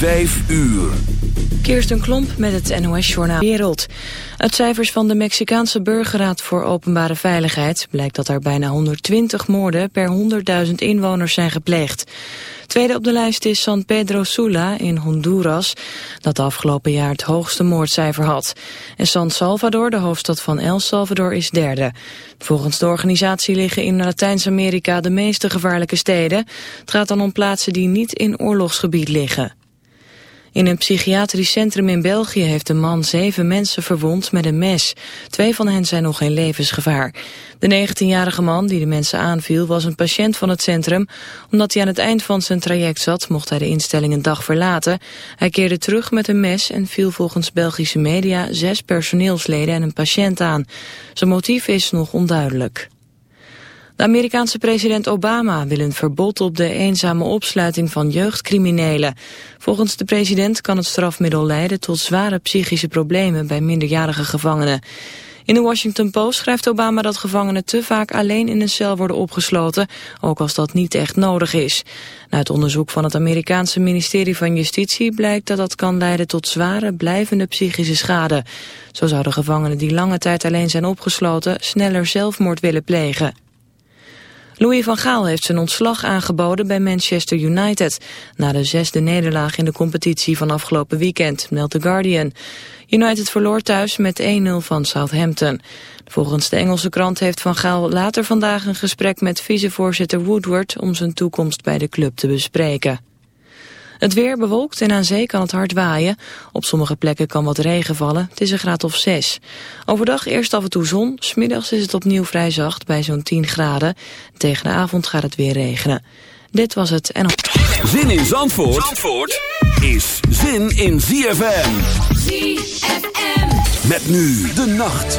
Vijf uur. Kirsten Klomp met het NOS-journaal Wereld. Uit cijfers van de Mexicaanse Burgerraad voor Openbare Veiligheid... blijkt dat er bijna 120 moorden per 100.000 inwoners zijn gepleegd. Tweede op de lijst is San Pedro Sula in Honduras... dat afgelopen jaar het hoogste moordcijfer had. En San Salvador, de hoofdstad van El Salvador, is derde. Volgens de organisatie liggen in Latijns-Amerika de meeste gevaarlijke steden. Het gaat dan om plaatsen die niet in oorlogsgebied liggen. In een psychiatrisch centrum in België heeft een man zeven mensen verwond met een mes. Twee van hen zijn nog in levensgevaar. De 19-jarige man die de mensen aanviel was een patiënt van het centrum. Omdat hij aan het eind van zijn traject zat mocht hij de instelling een dag verlaten. Hij keerde terug met een mes en viel volgens Belgische media zes personeelsleden en een patiënt aan. Zijn motief is nog onduidelijk. De Amerikaanse president Obama wil een verbod op de eenzame opsluiting van jeugdcriminelen. Volgens de president kan het strafmiddel leiden tot zware psychische problemen bij minderjarige gevangenen. In de Washington Post schrijft Obama dat gevangenen te vaak alleen in een cel worden opgesloten, ook als dat niet echt nodig is. Uit onderzoek van het Amerikaanse ministerie van Justitie blijkt dat dat kan leiden tot zware, blijvende psychische schade. Zo zouden gevangenen die lange tijd alleen zijn opgesloten sneller zelfmoord willen plegen. Louis van Gaal heeft zijn ontslag aangeboden bij Manchester United... na de zesde nederlaag in de competitie van afgelopen weekend, meldt The Guardian. United verloor thuis met 1-0 van Southampton. Volgens de Engelse krant heeft Van Gaal later vandaag een gesprek met vicevoorzitter Woodward... om zijn toekomst bij de club te bespreken. Het weer bewolkt en aan zee kan het hard waaien. Op sommige plekken kan wat regen vallen. Het is een graad of 6. Overdag eerst af en toe zon. Smiddags is het opnieuw vrij zacht bij zo'n 10 graden. Tegen de avond gaat het weer regenen. Dit was het en... Zin in Zandvoort, Zandvoort is zin in ZFM. ZFM. Met nu de nacht.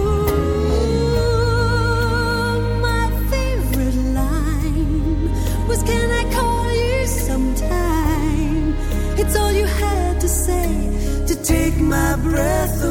breath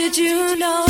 did you know?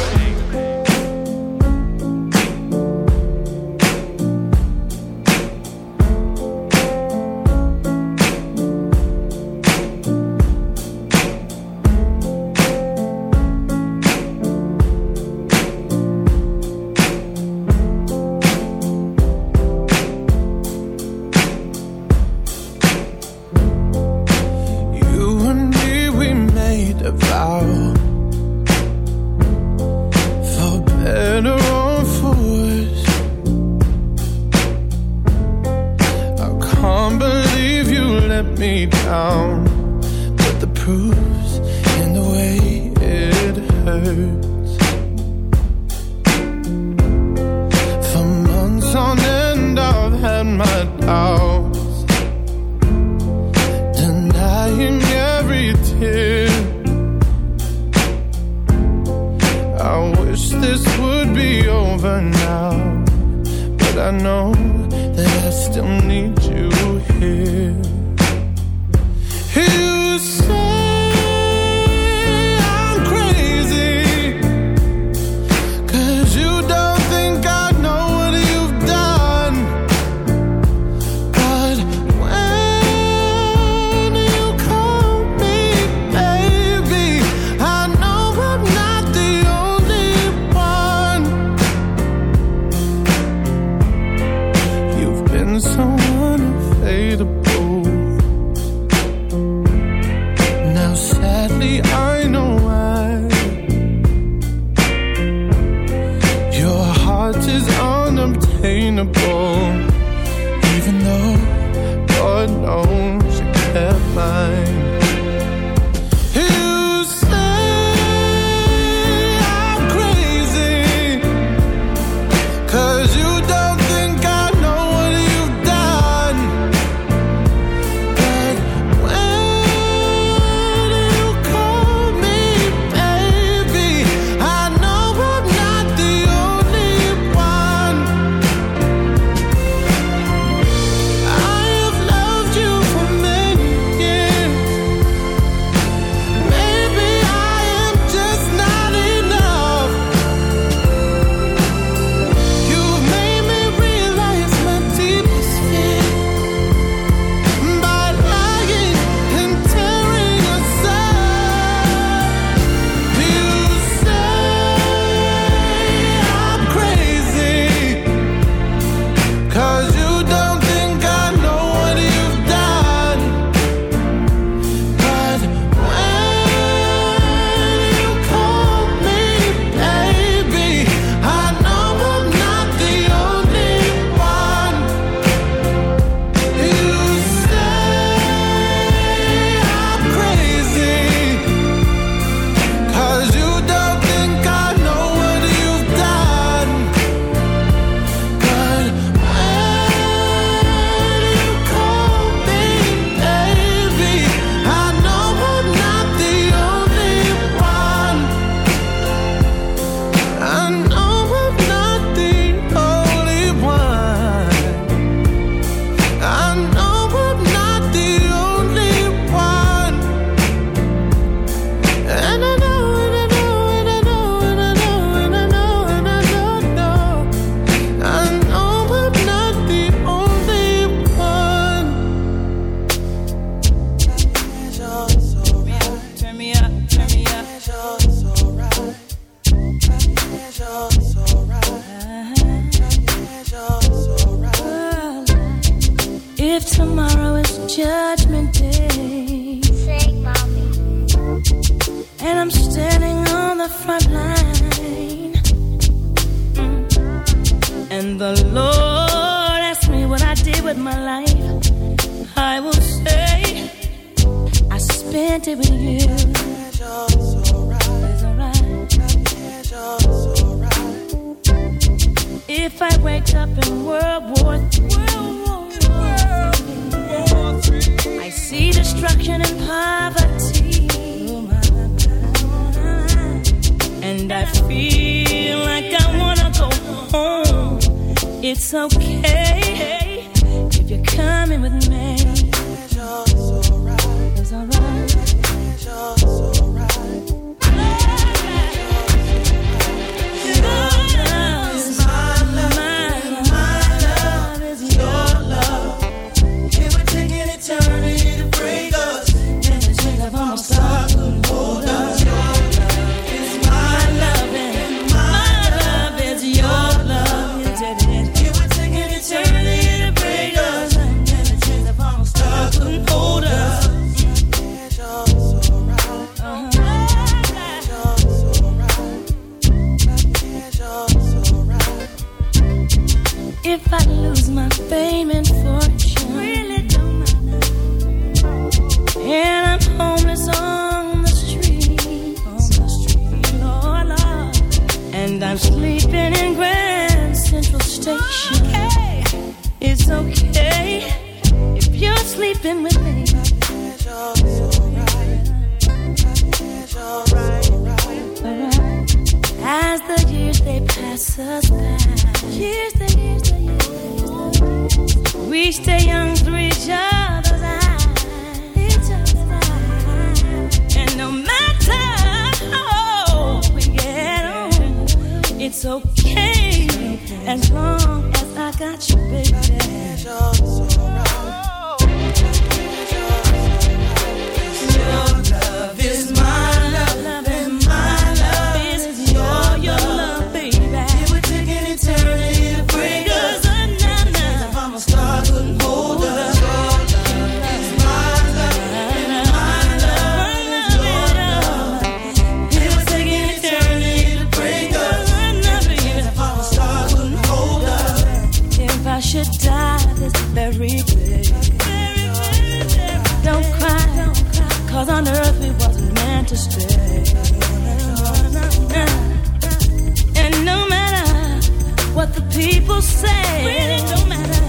people say. Really don't matter.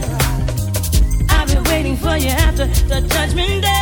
I've been waiting for you after the judgment day.